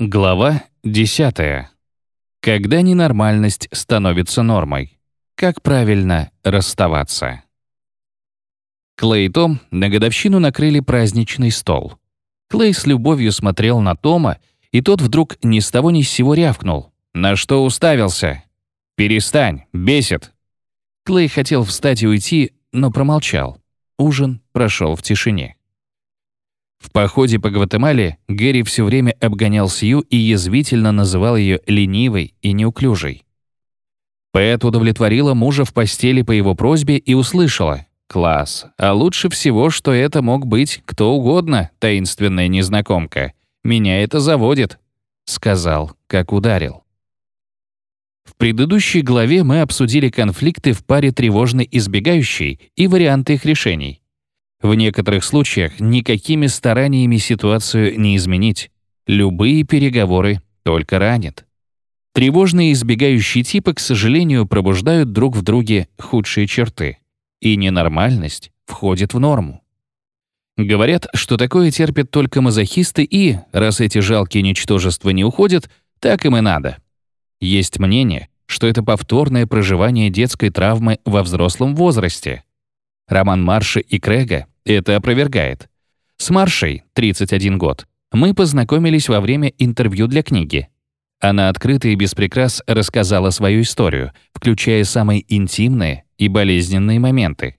Глава 10. Когда ненормальность становится нормой. Как правильно расставаться. Клей и Том на годовщину накрыли праздничный стол. Клей с любовью смотрел на Тома, и тот вдруг ни с того ни с сего рявкнул. «На что уставился?» «Перестань, бесит!» Клей хотел встать и уйти, но промолчал. Ужин прошел в тишине. В походе по Гватемале Гэри все время обгонял Сью и язвительно называл ее ленивой и неуклюжей. Пэт удовлетворила мужа в постели по его просьбе и услышала «Класс, а лучше всего, что это мог быть кто угодно, таинственная незнакомка. Меня это заводит», — сказал, как ударил. В предыдущей главе мы обсудили конфликты в паре тревожной избегающей и варианты их решений. В некоторых случаях никакими стараниями ситуацию не изменить. Любые переговоры только ранят. Тревожные избегающие типы, к сожалению, пробуждают друг в друге худшие черты. И ненормальность входит в норму. Говорят, что такое терпят только мазохисты и, раз эти жалкие ничтожества не уходят, так им и надо. Есть мнение, что это повторное проживание детской травмы во взрослом возрасте. Роман Марши и Крэга это опровергает. С Маршей, 31 год, мы познакомились во время интервью для книги. Она открыто и без прикрас рассказала свою историю, включая самые интимные и болезненные моменты.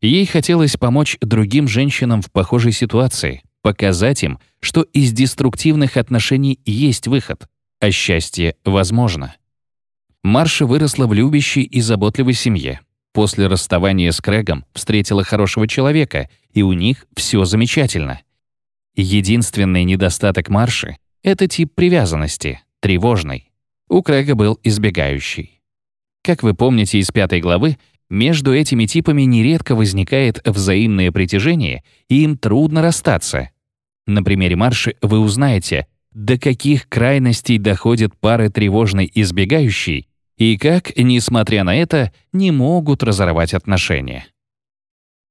Ей хотелось помочь другим женщинам в похожей ситуации, показать им, что из деструктивных отношений есть выход, а счастье возможно. Марша выросла в любящей и заботливой семье, После расставания с Крэгом встретила хорошего человека, и у них все замечательно. Единственный недостаток Марши — это тип привязанности, тревожный. У Крэга был избегающий. Как вы помните из пятой главы, между этими типами нередко возникает взаимное притяжение, и им трудно расстаться. На примере Марши вы узнаете, до каких крайностей доходят пары тревожной избегающей и как, несмотря на это, не могут разорвать отношения.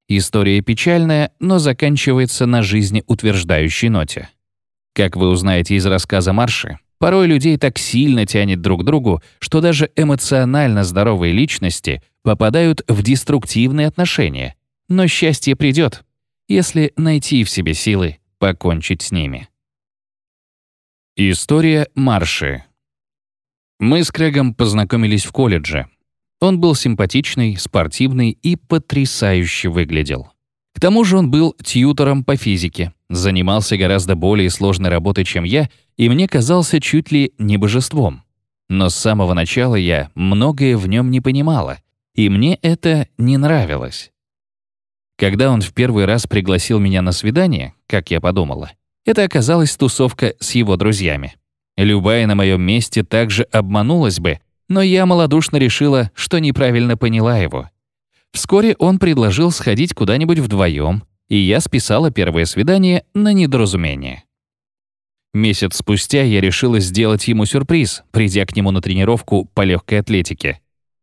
История печальная, но заканчивается на жизнеутверждающей ноте. Как вы узнаете из рассказа Марши, порой людей так сильно тянет друг к другу, что даже эмоционально здоровые личности попадают в деструктивные отношения. Но счастье придет, если найти в себе силы покончить с ними. История Марши мы с Крэгом познакомились в колледже. Он был симпатичный, спортивный и потрясающе выглядел. К тому же он был тьютором по физике, занимался гораздо более сложной работой, чем я, и мне казался чуть ли не божеством. Но с самого начала я многое в нем не понимала, и мне это не нравилось. Когда он в первый раз пригласил меня на свидание, как я подумала, это оказалась тусовка с его друзьями. Любая на моем месте также обманулась бы, но я малодушно решила, что неправильно поняла его. Вскоре он предложил сходить куда-нибудь вдвоем, и я списала первое свидание на недоразумение. Месяц спустя я решила сделать ему сюрприз, придя к нему на тренировку по легкой атлетике.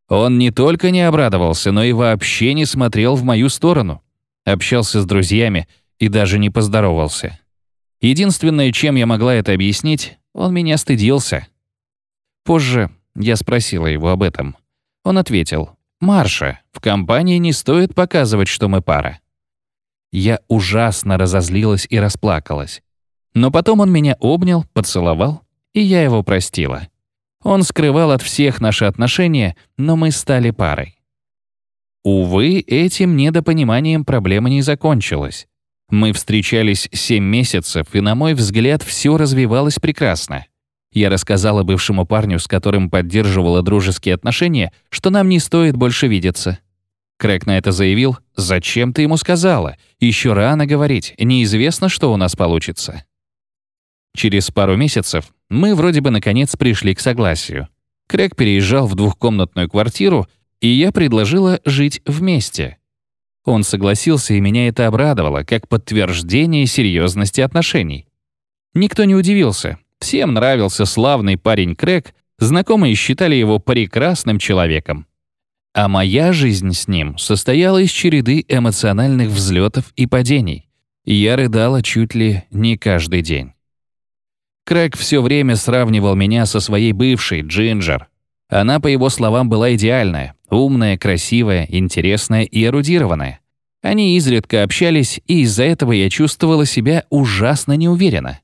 Он не только не обрадовался, но и вообще не смотрел в мою сторону. Общался с друзьями и даже не поздоровался. Единственное, чем я могла это объяснить, он меня стыдился. Позже я спросила его об этом. Он ответил, «Марша, в компании не стоит показывать, что мы пара». Я ужасно разозлилась и расплакалась. Но потом он меня обнял, поцеловал, и я его простила. Он скрывал от всех наши отношения, но мы стали парой. Увы, этим недопониманием проблема не закончилась. Мы встречались семь месяцев, и, на мой взгляд, все развивалось прекрасно. Я рассказала бывшему парню, с которым поддерживала дружеские отношения, что нам не стоит больше видеться. Крэк на это заявил, «Зачем ты ему сказала? Еще рано говорить, неизвестно, что у нас получится». Через пару месяцев мы вроде бы наконец пришли к согласию. Крэк переезжал в двухкомнатную квартиру, и я предложила жить вместе — он согласился, и меня это обрадовало, как подтверждение серьезности отношений. Никто не удивился. Всем нравился славный парень Крэг, знакомые считали его прекрасным человеком. А моя жизнь с ним состояла из череды эмоциональных взлетов и падений. Я рыдала чуть ли не каждый день. Крэг все время сравнивал меня со своей бывшей, Джинджер. Она, по его словам, была идеальная, умная, красивая, интересная и эрудированная. Они изредка общались, и из-за этого я чувствовала себя ужасно неуверенно.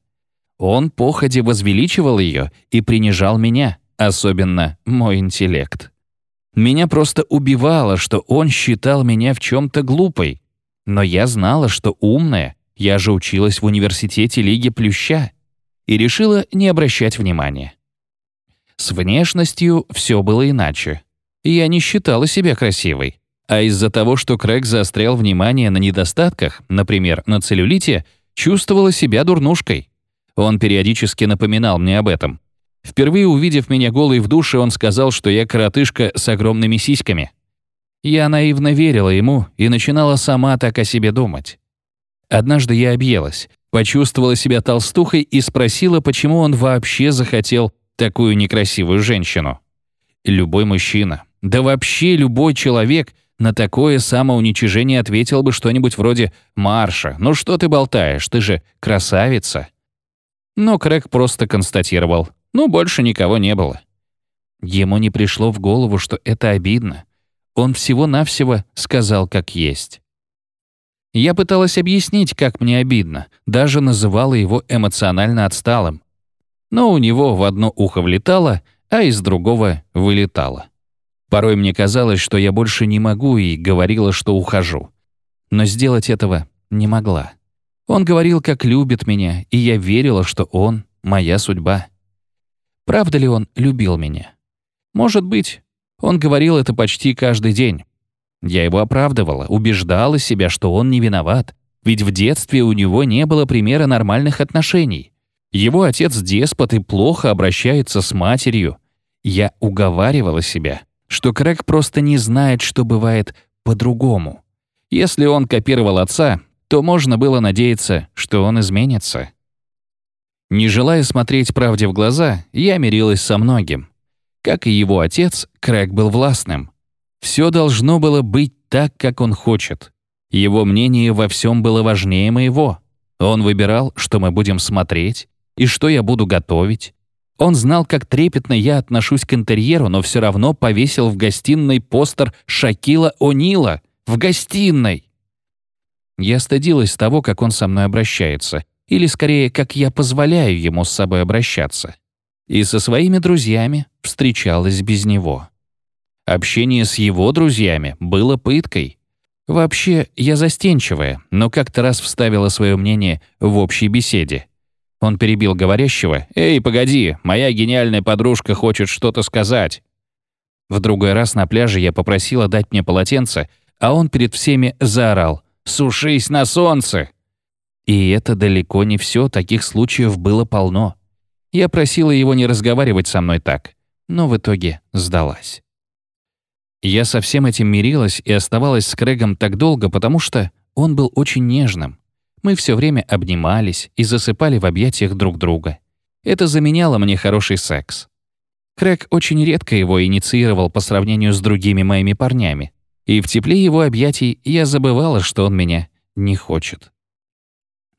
Он походе возвеличивал ее и принижал меня, особенно мой интеллект. Меня просто убивало, что он считал меня в чем-то глупой. Но я знала, что умная, я же училась в университете Лиги Плюща, и решила не обращать внимания. С внешностью все было иначе. Я не считала себя красивой. А из-за того, что Крэг заострял внимание на недостатках, например, на целлюлите, чувствовала себя дурнушкой. Он периодически напоминал мне об этом. Впервые увидев меня голой в душе, он сказал, что я коротышка с огромными сиськами. Я наивно верила ему и начинала сама так о себе думать. Однажды я объелась, почувствовала себя толстухой и спросила, почему он вообще захотел такую некрасивую женщину. Любой мужчина, да вообще любой человек на такое самоуничижение ответил бы что-нибудь вроде «Марша, ну что ты болтаешь, ты же красавица». Но Крэг просто констатировал «Ну, больше никого не было». Ему не пришло в голову, что это обидно. Он всего-навсего сказал как есть. Я пыталась объяснить, как мне обидно, даже называла его эмоционально отсталым. Но у него в одно ухо влетало, а из другого вылетало. Порой мне казалось, что я больше не могу и говорила, что ухожу. Но сделать этого не могла. Он говорил, как любит меня, и я верила, что он — моя судьба. Правда ли он любил меня? Может быть. Он говорил это почти каждый день. Я его оправдывала, убеждала себя, что он не виноват, ведь в детстве у него не было примера нормальных отношений. Его отец деспот и плохо обращается с матерью. Я уговаривала себя, что Крэг просто не знает, что бывает по-другому. Если он копировал отца, то можно было надеяться, что он изменится. Не желая смотреть правде в глаза, я мирилась со многим. Как и его отец, Крэг был властным. Все должно было быть так, как он хочет. Его мнение во всем было важнее моего. Он выбирал, что мы будем смотреть и что я буду готовить, он знал, как трепетно я отношусь к интерьеру, но все равно повесил в гостиной постер Шакила О'Нила. В гостиной! Я стыдилась того, как он со мной обращается, или скорее, как я позволяю ему с собой обращаться. И со своими друзьями встречалась без него. Общение с его друзьями было пыткой. Вообще, я застенчивая, но как-то раз вставила свое мнение в общей беседе. Он перебил говорящего. «Эй, погоди, моя гениальная подружка хочет что-то сказать». В другой раз на пляже я попросила дать мне полотенце, а он перед всеми заорал «Сушись на солнце!». И это далеко не все, таких случаев было полно. Я просила его не разговаривать со мной так, но в итоге сдалась. Я со всем этим мирилась и оставалась с Крэгом так долго, потому что он был очень нежным. Мы все время обнимались и засыпали в объятиях друг друга. Это заменяло мне хороший секс. Крэг очень редко его инициировал по сравнению с другими моими парнями. И в тепле его объятий я забывала, что он меня не хочет.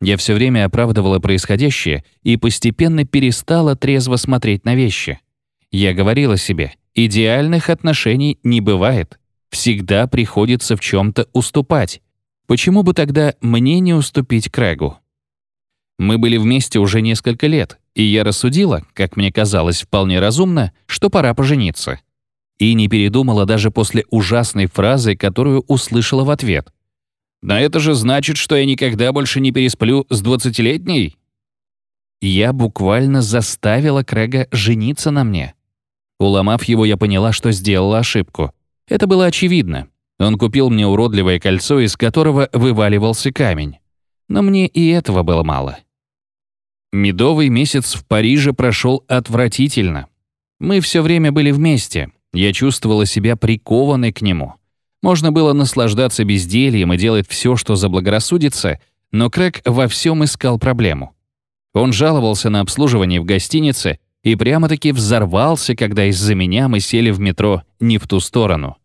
Я все время оправдывала происходящее и постепенно перестала трезво смотреть на вещи. Я говорила себе, идеальных отношений не бывает. Всегда приходится в чем то уступать. Почему бы тогда мне не уступить Крэгу? Мы были вместе уже несколько лет, и я рассудила, как мне казалось вполне разумно, что пора пожениться. И не передумала даже после ужасной фразы, которую услышала в ответ. «Но это же значит, что я никогда больше не пересплю с двадцатилетней?» Я буквально заставила Крэга жениться на мне. Уломав его, я поняла, что сделала ошибку. Это было очевидно. Он купил мне уродливое кольцо, из которого вываливался камень. Но мне и этого было мало. Медовый месяц в Париже прошел отвратительно. Мы все время были вместе. Я чувствовала себя прикованной к нему. Можно было наслаждаться бездельем и делать все, что заблагорассудится, но Крэг во всем искал проблему. Он жаловался на обслуживание в гостинице и прямо-таки взорвался, когда из-за меня мы сели в метро не в ту сторону.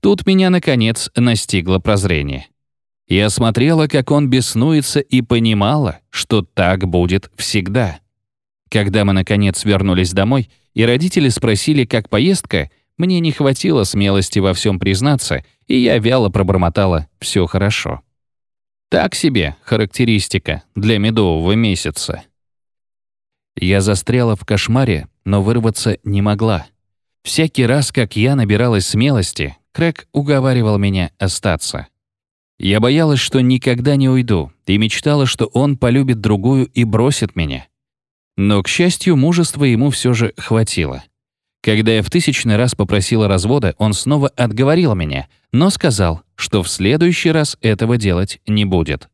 Тут меня, наконец, настигло прозрение. Я смотрела, как он беснуется, и понимала, что так будет всегда. Когда мы, наконец, вернулись домой, и родители спросили, как поездка, мне не хватило смелости во всем признаться, и я вяло пробормотала «все хорошо». Так себе характеристика для медового месяца. Я застряла в кошмаре, но вырваться не могла. Всякий раз, как я набиралась смелости, Крэг уговаривал меня остаться. Я боялась, что никогда не уйду, и мечтала, что он полюбит другую и бросит меня. Но, к счастью, мужества ему все же хватило. Когда я в тысячный раз попросила развода, он снова отговорил меня, но сказал, что в следующий раз этого делать не будет.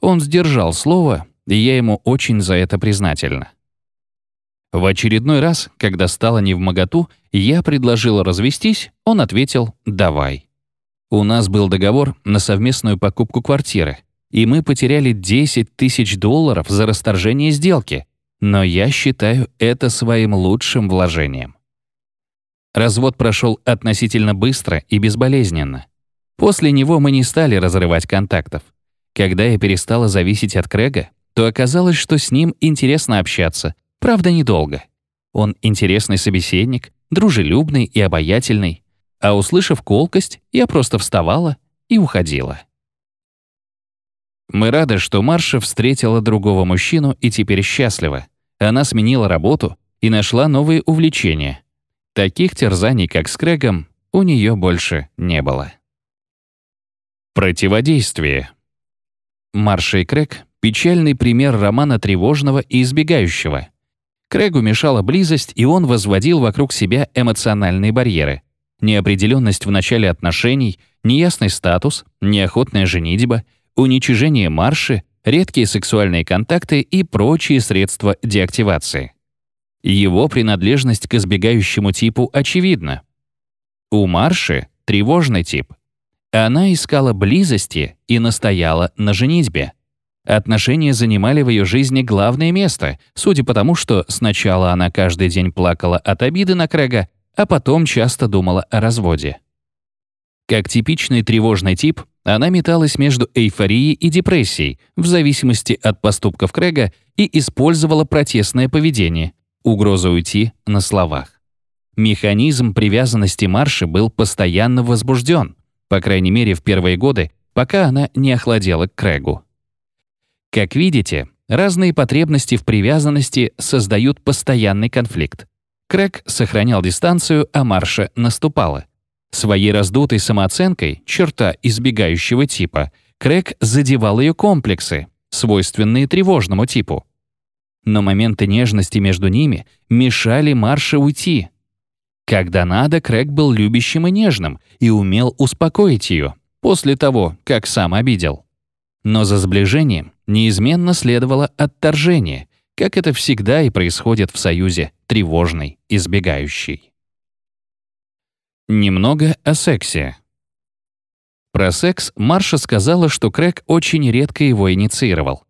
Он сдержал слово, и я ему очень за это признательна. В очередной раз, когда стало невмоготу, я предложила развестись, он ответил «давай». У нас был договор на совместную покупку квартиры, и мы потеряли 10 тысяч долларов за расторжение сделки, но я считаю это своим лучшим вложением. Развод прошел относительно быстро и безболезненно. После него мы не стали разрывать контактов. Когда я перестала зависеть от Крэга, то оказалось, что с ним интересно общаться, правда, недолго. Он интересный собеседник, дружелюбный и обаятельный, а услышав колкость, я просто вставала и уходила. Мы рады, что Марша встретила другого мужчину и теперь счастлива. Она сменила работу и нашла новые увлечения. Таких терзаний, как с Крэгом, у нее больше не было. Противодействие. Марша и Крэг — печальный пример романа тревожного и избегающего. Крэгу мешала близость, и он возводил вокруг себя эмоциональные барьеры. Неопределенность в начале отношений, неясный статус, неохотная женитьба — уничижение марши, редкие сексуальные контакты и прочие средства деактивации. Его принадлежность к избегающему типу очевидна. У марши тревожный тип. Она искала близости и настояла на женитьбе. Отношения занимали в ее жизни главное место, судя по тому, что сначала она каждый день плакала от обиды на Крэга, а потом часто думала о разводе. Как типичный тревожный тип, она металась между эйфорией и депрессией, в зависимости от поступков Крэга, и использовала протестное поведение, угрозу уйти на словах. Механизм привязанности Марши был постоянно возбужден, по крайней мере в первые годы, пока она не охладела к Крэгу. Как видите, разные потребности в привязанности создают постоянный конфликт. Крэг сохранял дистанцию, а Марша наступала. Своей раздутой самооценкой, черта избегающего типа, Крэг задевал ее комплексы, свойственные тревожному типу. Но моменты нежности между ними мешали Марше уйти. Когда надо, Крэг был любящим и нежным и умел успокоить ее после того, как сам обидел. Но за сближением неизменно следовало отторжение, как это всегда и происходит в союзе тревожный, избегающий. Немного о сексе. Про секс Марша сказала, что Крэг очень редко его инициировал.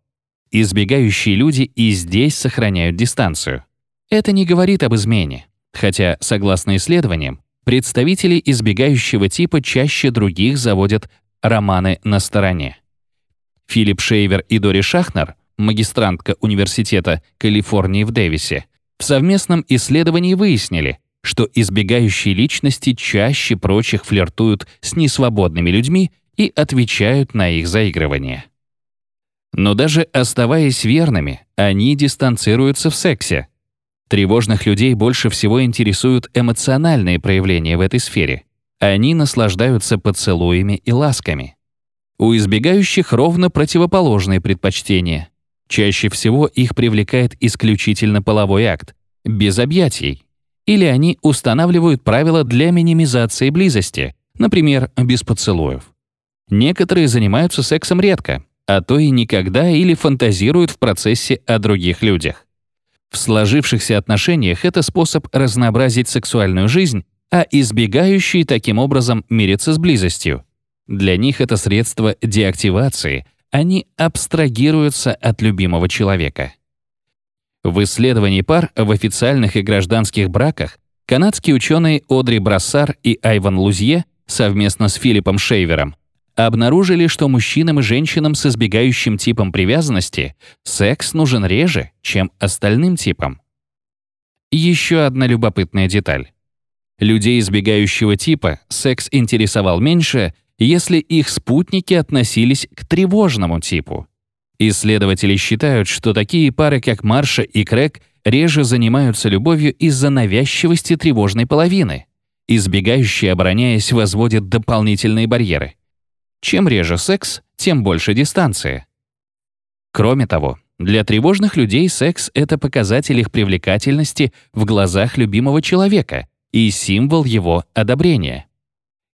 Избегающие люди и здесь сохраняют дистанцию. Это не говорит об измене, хотя, согласно исследованиям, представители избегающего типа чаще других заводят романы на стороне. Филипп Шейвер и Дори Шахнер, магистрантка Университета Калифорнии в Дэвисе, в совместном исследовании выяснили, что избегающие личности чаще прочих флиртуют с несвободными людьми и отвечают на их заигрывание. Но даже оставаясь верными, они дистанцируются в сексе. Тревожных людей больше всего интересуют эмоциональные проявления в этой сфере. Они наслаждаются поцелуями и ласками. У избегающих ровно противоположные предпочтения. Чаще всего их привлекает исключительно половой акт, без объятий, или они устанавливают правила для минимизации близости, например, без поцелуев. Некоторые занимаются сексом редко, а то и никогда или фантазируют в процессе о других людях. В сложившихся отношениях это способ разнообразить сексуальную жизнь, а избегающие таким образом мирятся с близостью. Для них это средство деактивации, они абстрагируются от любимого человека. В исследовании пар в официальных и гражданских браках канадские ученые Одри Брассар и Айван Лузье совместно с Филиппом Шейвером обнаружили, что мужчинам и женщинам с избегающим типом привязанности секс нужен реже, чем остальным типам. Еще одна любопытная деталь. Людей избегающего типа секс интересовал меньше, если их спутники относились к тревожному типу. Исследователи считают, что такие пары, как Марша и Крэг, реже занимаются любовью из-за навязчивости тревожной половины. Избегающие, обороняясь, возводят дополнительные барьеры. Чем реже секс, тем больше дистанция. Кроме того, для тревожных людей секс — это показатель их привлекательности в глазах любимого человека и символ его одобрения.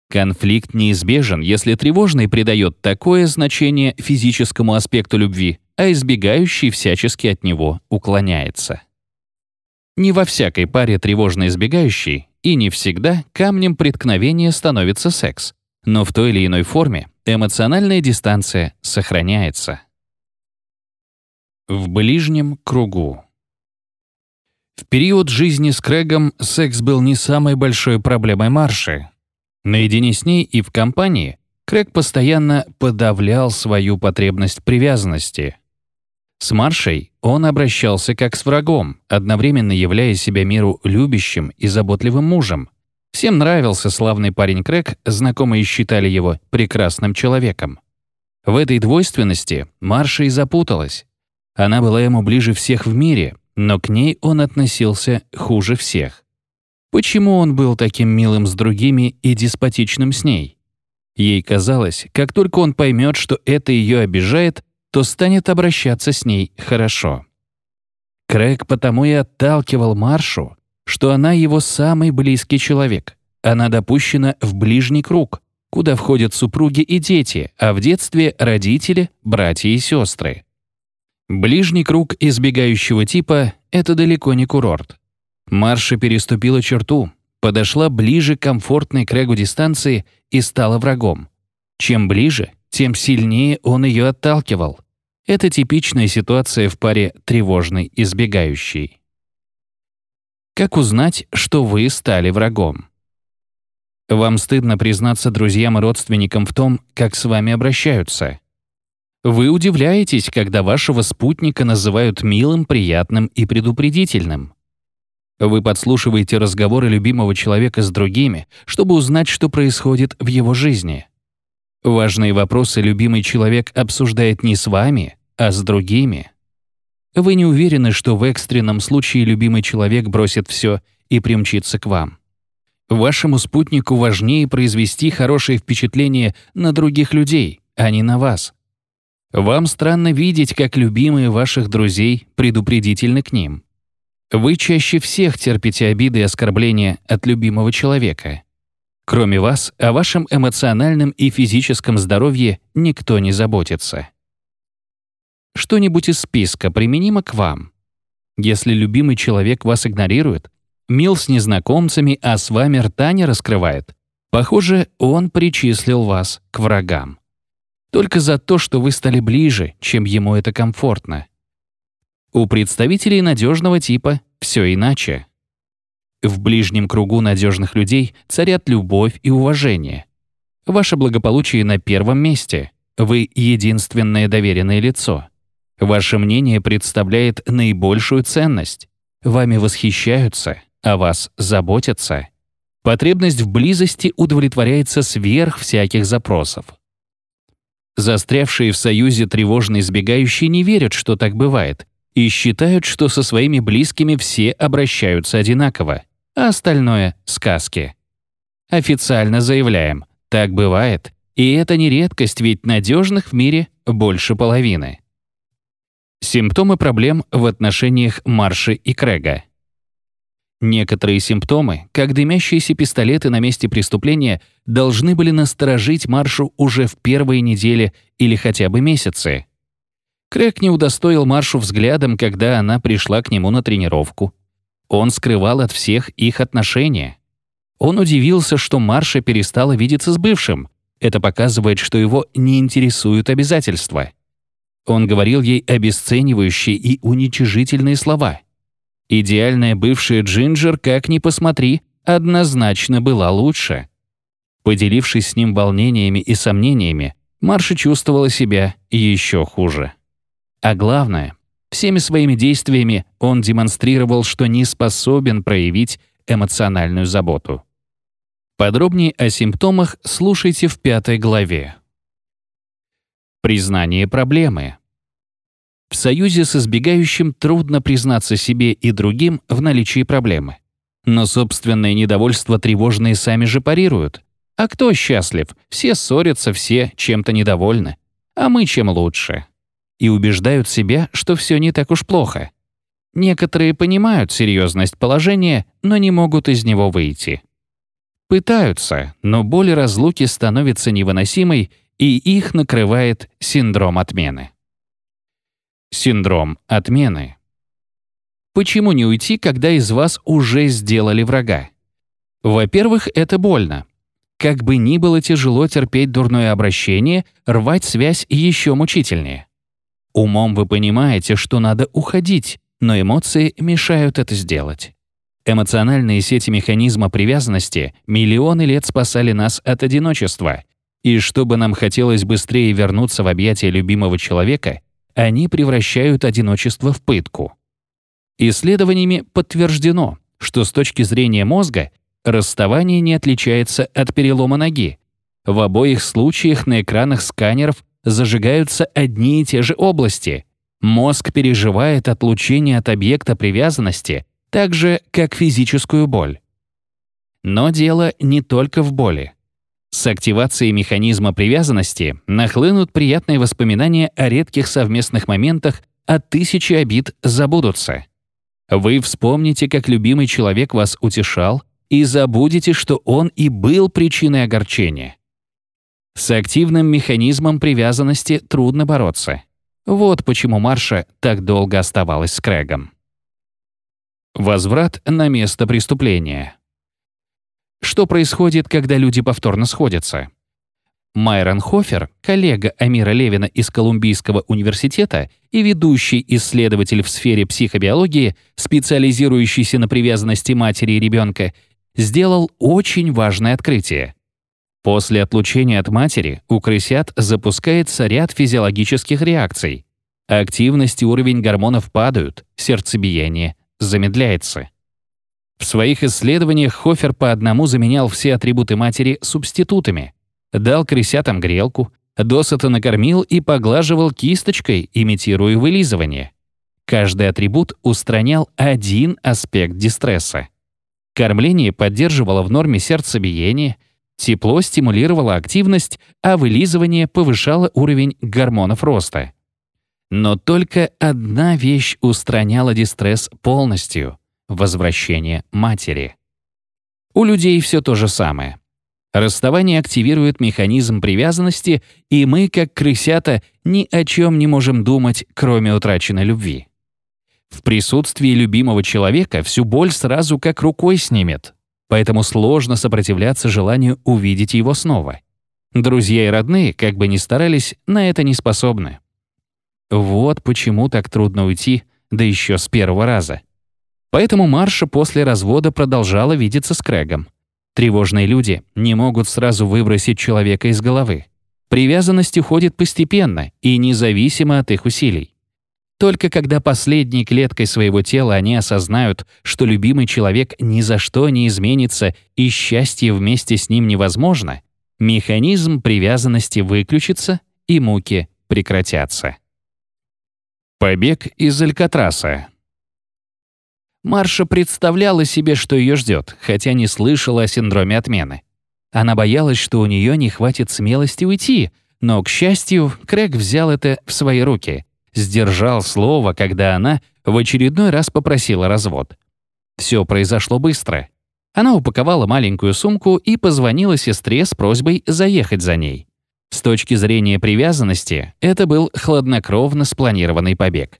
Конфликт неизбежен, если тревожный придает такое значение физическому аспекту любви, а избегающий всячески от него уклоняется. Не во всякой паре тревожно-избегающий и не всегда камнем преткновения становится секс, но в той или иной форме эмоциональная дистанция сохраняется. В ближнем кругу. В период жизни с Крэгом секс был не самой большой проблемой Марши, Наедине с ней и в компании Крэг постоянно подавлял свою потребность привязанности. С Маршей он обращался как с врагом, одновременно являя себя миру любящим и заботливым мужем. Всем нравился славный парень Крэг, знакомые считали его прекрасным человеком. В этой двойственности Марша и запуталась. Она была ему ближе всех в мире, но к ней он относился хуже всех. Почему он был таким милым с другими и деспотичным с ней? Ей казалось, как только он поймет, что это ее обижает, то станет обращаться с ней хорошо. Крэг потому и отталкивал Маршу, что она его самый близкий человек. Она допущена в ближний круг, куда входят супруги и дети, а в детстве — родители, братья и сестры. Ближний круг избегающего типа — это далеко не курорт. Марша переступила черту, подошла ближе к комфортной Крэгу дистанции и стала врагом. Чем ближе, тем сильнее он ее отталкивал. Это типичная ситуация в паре тревожный избегающий. Как узнать, что вы стали врагом? Вам стыдно признаться друзьям и родственникам в том, как с вами обращаются. Вы удивляетесь, когда вашего спутника называют милым, приятным и предупредительным. Вы подслушиваете разговоры любимого человека с другими, чтобы узнать, что происходит в его жизни. Важные вопросы любимый человек обсуждает не с вами, а с другими. Вы не уверены, что в экстренном случае любимый человек бросит все и примчится к вам. Вашему спутнику важнее произвести хорошее впечатление на других людей, а не на вас. Вам странно видеть, как любимые ваших друзей предупредительны к ним. Вы чаще всех терпите обиды и оскорбления от любимого человека. Кроме вас, о вашем эмоциональном и физическом здоровье никто не заботится. Что-нибудь из списка применимо к вам. Если любимый человек вас игнорирует, мил с незнакомцами, а с вами рта не раскрывает, похоже, он причислил вас к врагам. Только за то, что вы стали ближе, чем ему это комфортно. У представителей надежного типа все иначе. В ближнем кругу надежных людей царят любовь и уважение. Ваше благополучие на первом месте. Вы единственное доверенное лицо. Ваше мнение представляет наибольшую ценность. Вами восхищаются, о вас заботятся. Потребность в близости удовлетворяется сверх всяких запросов. Застрявшие в союзе тревожно избегающие не верят, что так бывает, и считают, что со своими близкими все обращаются одинаково, а остальное — сказки. Официально заявляем, так бывает, и это не редкость, ведь надежных в мире больше половины. Симптомы проблем в отношениях Марши и Крэга. Некоторые симптомы, как дымящиеся пистолеты на месте преступления, должны были насторожить Маршу уже в первые недели или хотя бы месяцы. Крэг не удостоил Маршу взглядом, когда она пришла к нему на тренировку. Он скрывал от всех их отношения. Он удивился, что Марша перестала видеться с бывшим. Это показывает, что его не интересуют обязательства. Он говорил ей обесценивающие и уничижительные слова. Идеальная бывшая Джинджер, как ни посмотри, однозначно была лучше. Поделившись с ним волнениями и сомнениями, Марша чувствовала себя еще хуже. А главное, Всеми своими действиями он демонстрировал, что не способен проявить эмоциональную заботу. Подробнее о симптомах слушайте в пятой главе. Признание проблемы. В союзе с избегающим трудно признаться себе и другим в наличии проблемы. Но собственное недовольство тревожные сами же парируют. А кто счастлив? Все ссорятся, все чем-то недовольны. А мы чем лучше? И убеждают себя, что все не так уж плохо. Некоторые понимают серьезность положения, но не могут из него выйти. Пытаются, но боль разлуки становится невыносимой, и их накрывает синдром отмены. Синдром отмены. Почему не уйти, когда из вас уже сделали врага? Во-первых, это больно. Как бы ни было тяжело терпеть дурное обращение, рвать связь еще мучительнее. Умом вы понимаете, что надо уходить, но эмоции мешают это сделать. Эмоциональные сети механизма привязанности миллионы лет спасали нас от одиночества. И чтобы нам хотелось быстрее вернуться в объятия любимого человека, они превращают одиночество в пытку. Исследованиями подтверждено, что с точки зрения мозга расставание не отличается от перелома ноги. В обоих случаях на экранах сканеров зажигаются одни и те же области. Мозг переживает отлучение от объекта привязанности так же, как физическую боль. Но дело не только в боли. С активацией механизма привязанности нахлынут приятные воспоминания о редких совместных моментах, а тысячи обид забудутся. Вы вспомните, как любимый человек вас утешал, и забудете, что он и был причиной огорчения. С активным механизмом привязанности трудно бороться. Вот почему Марша так долго оставалась с Крэгом. Возврат на место преступления. Что происходит, когда люди повторно сходятся? Майрон Хофер, коллега Амира Левина из Колумбийского университета и ведущий исследователь в сфере психобиологии, специализирующийся на привязанности матери и ребенка, сделал очень важное открытие. После отлучения от матери у крысят запускается ряд физиологических реакций. Активность и уровень гормонов падают, сердцебиение замедляется. В своих исследованиях Хофер по одному заменял все атрибуты матери субститутами. Дал крысятам грелку, досыта накормил и поглаживал кисточкой, имитируя вылизывание. Каждый атрибут устранял один аспект дистресса. Кормление поддерживало в норме сердцебиение, тепло стимулировало активность, а вылизывание повышало уровень гормонов роста. Но только одна вещь устраняла дистресс полностью — возвращение матери. У людей все то же самое. Расставание активирует механизм привязанности, и мы, как крысята, ни о чем не можем думать, кроме утраченной любви. В присутствии любимого человека всю боль сразу как рукой снимет, поэтому сложно сопротивляться желанию увидеть его снова. Друзья и родные, как бы ни старались, на это не способны. Вот почему так трудно уйти, да еще с первого раза. Поэтому Марша после развода продолжала видеться с Крэгом. Тревожные люди не могут сразу выбросить человека из головы. Привязанность уходит постепенно и независимо от их усилий. Только когда последней клеткой своего тела они осознают, что любимый человек ни за что не изменится и счастье вместе с ним невозможно, механизм привязанности выключится и муки прекратятся. Побег из Алькатраса Марша представляла себе, что ее ждет, хотя не слышала о синдроме отмены. Она боялась, что у нее не хватит смелости уйти, но, к счастью, Крэг взял это в свои руки, сдержал слово, когда она в очередной раз попросила развод. Все произошло быстро. Она упаковала маленькую сумку и позвонила сестре с просьбой заехать за ней. С точки зрения привязанности, это был хладнокровно спланированный побег.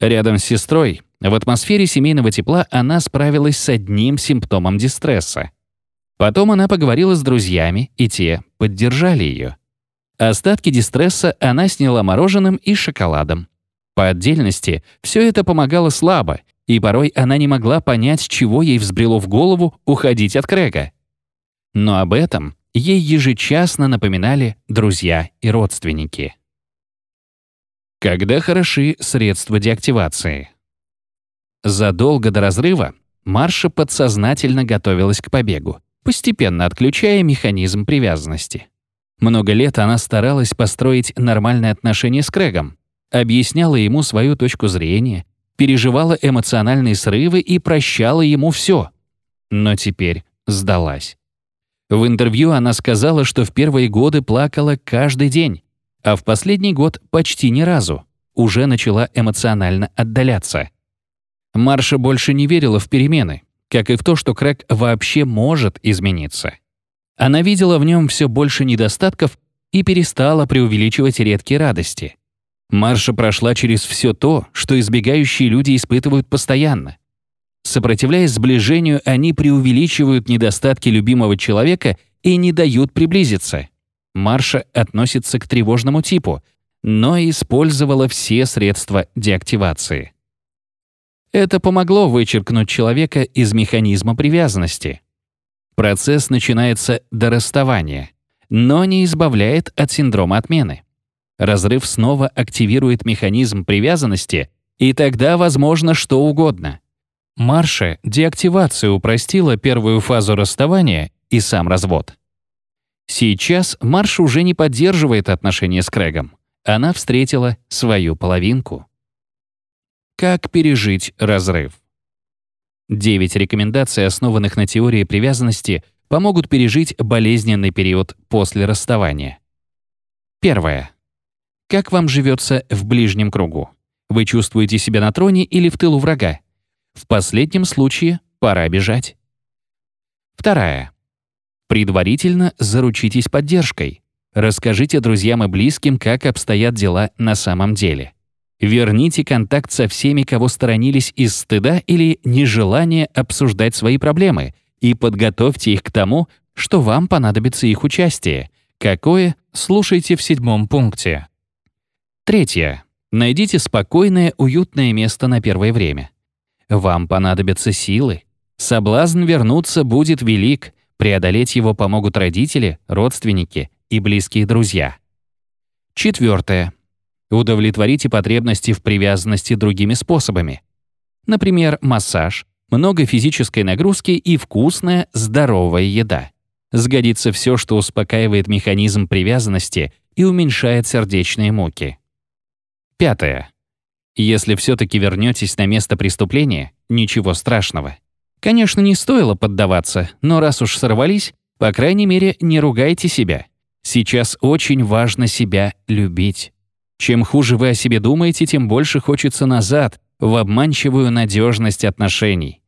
Рядом с сестрой в атмосфере семейного тепла она справилась с одним симптомом дистресса. Потом она поговорила с друзьями, и те поддержали ее. Остатки дистресса она сняла мороженым и шоколадом. По отдельности все это помогало слабо, и порой она не могла понять, чего ей взбрело в голову уходить от Крэга. Но об этом ей ежечасно напоминали друзья и родственники. Когда хороши средства деактивации? Задолго до разрыва Марша подсознательно готовилась к побегу, постепенно отключая механизм привязанности. Много лет она старалась построить нормальные отношения с Крэгом, объясняла ему свою точку зрения, переживала эмоциональные срывы и прощала ему все. Но теперь сдалась. В интервью она сказала, что в первые годы плакала каждый день, а в последний год почти ни разу. Уже начала эмоционально отдаляться. Марша больше не верила в перемены, как и в то, что Крэг вообще может измениться. Она видела в нем все больше недостатков и перестала преувеличивать редкие радости. Марша прошла через все то, что избегающие люди испытывают постоянно. Сопротивляясь сближению, они преувеличивают недостатки любимого человека и не дают приблизиться. Марша относится к тревожному типу, но использовала все средства деактивации. Это помогло вычеркнуть человека из механизма привязанности. Процесс начинается до расставания, но не избавляет от синдрома отмены. Разрыв снова активирует механизм привязанности, и тогда возможно что угодно. Марша деактивация упростила первую фазу расставания и сам развод. Сейчас Марша уже не поддерживает отношения с Крэгом. Она встретила свою половинку. Как пережить разрыв? Девять рекомендаций, основанных на теории привязанности, помогут пережить болезненный период после расставания. Первое. Как вам живется в ближнем кругу? Вы чувствуете себя на троне или в тылу врага? В последнем случае пора бежать. Вторая. Предварительно заручитесь поддержкой. Расскажите друзьям и близким, как обстоят дела на самом деле. Верните контакт со всеми, кого сторонились из стыда или нежелания обсуждать свои проблемы, и подготовьте их к тому, что вам понадобится их участие. Какое? Слушайте в седьмом пункте. Третье. Найдите спокойное, уютное место на первое время. Вам понадобятся силы. Соблазн вернуться будет велик, преодолеть его помогут родители, родственники и близкие друзья. Четвертое. Удовлетворите потребности в привязанности другими способами. Например, массаж, много физической нагрузки и вкусная, здоровая еда. Сгодится все, что успокаивает механизм привязанности и уменьшает сердечные муки. Пятое. Если все-таки вернетесь на место преступления, ничего страшного. Конечно, не стоило поддаваться, но раз уж сорвались, по крайней мере, не ругайте себя. Сейчас очень важно себя любить. Чем хуже вы о себе думаете, тем больше хочется назад, в обманчивую надежность отношений.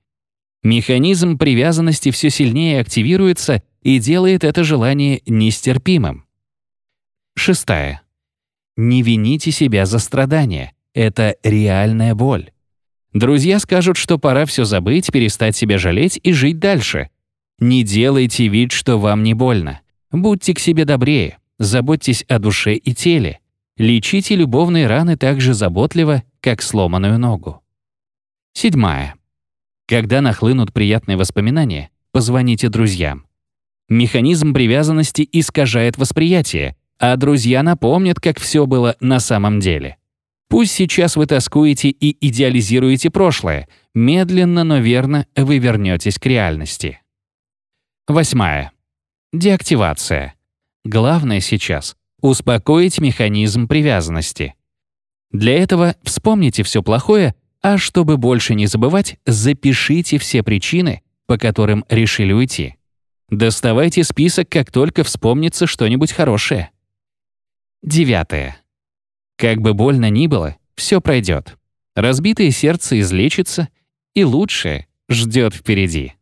Механизм привязанности все сильнее активируется и делает это желание нестерпимым. Шестая. Не вините себя за страдания. Это реальная боль. Друзья скажут, что пора все забыть, перестать себя жалеть и жить дальше. Не делайте вид, что вам не больно. Будьте к себе добрее, заботьтесь о душе и теле. Лечите любовные раны так же заботливо, как сломанную ногу. Седьмая. Когда нахлынут приятные воспоминания, позвоните друзьям. Механизм привязанности искажает восприятие, а друзья напомнят, как все было на самом деле. Пусть сейчас вы тоскуете и идеализируете прошлое, медленно, но верно вы вернетесь к реальности. Восьмая. Деактивация. Главное сейчас успокоить механизм привязанности. Для этого вспомните все плохое, а чтобы больше не забывать, запишите все причины, по которым решили уйти. Доставайте список, как только вспомнится что-нибудь хорошее. Девятое. Как бы больно ни было, все пройдет. Разбитое сердце излечится, и лучшее ждет впереди.